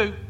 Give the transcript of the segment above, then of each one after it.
two.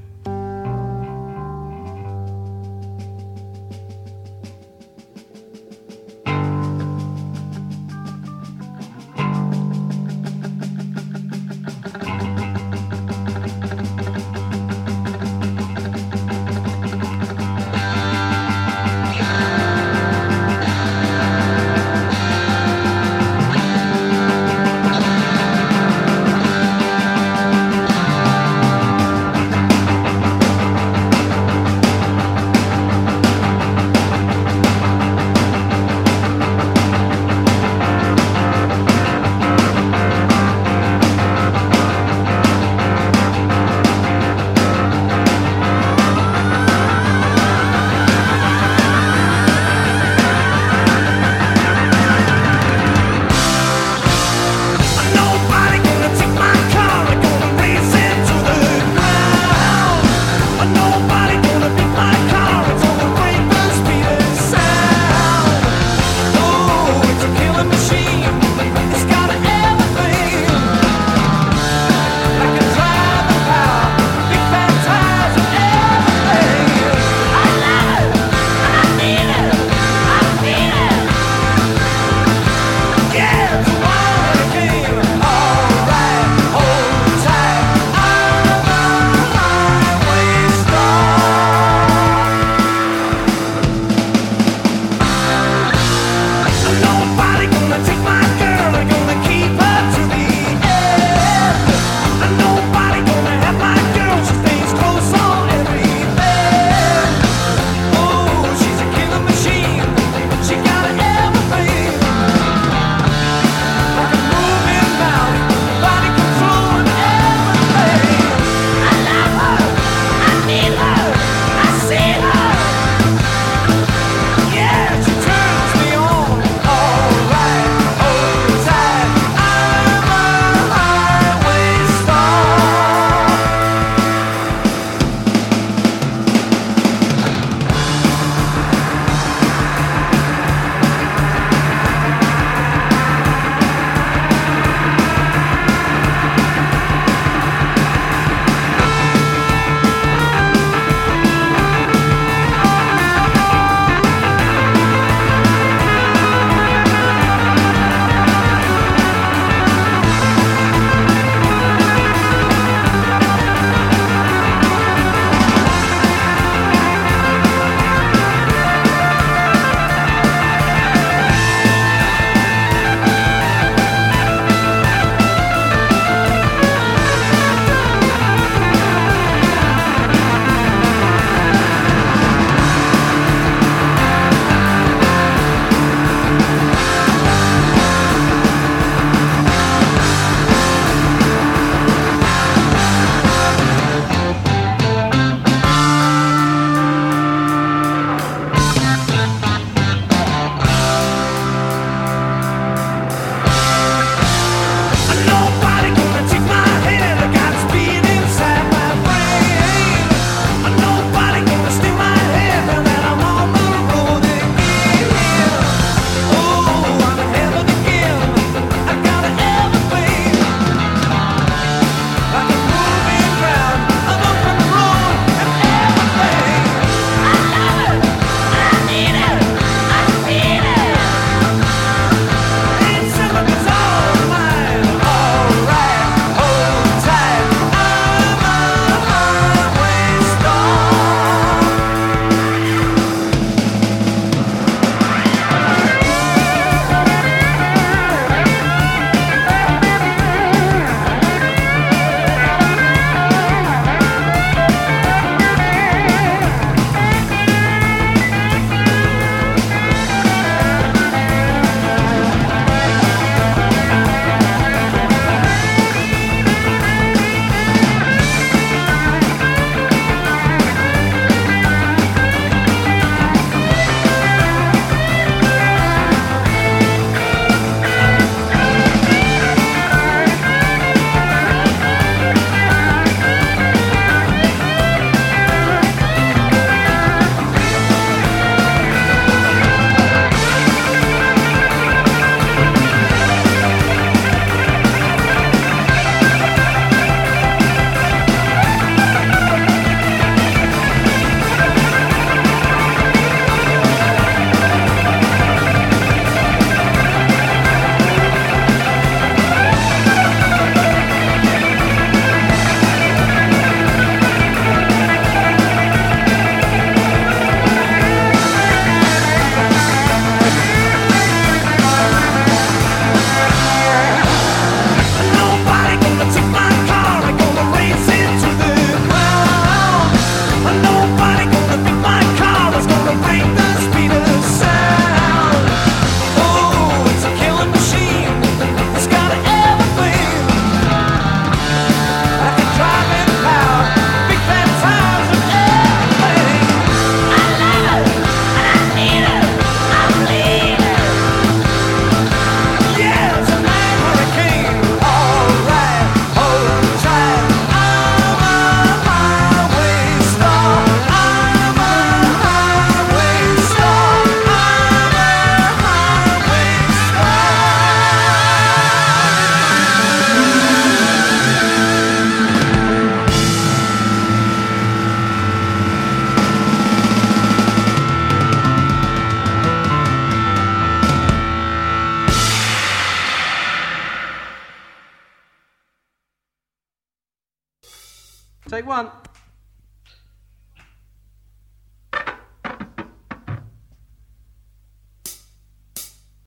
Take one.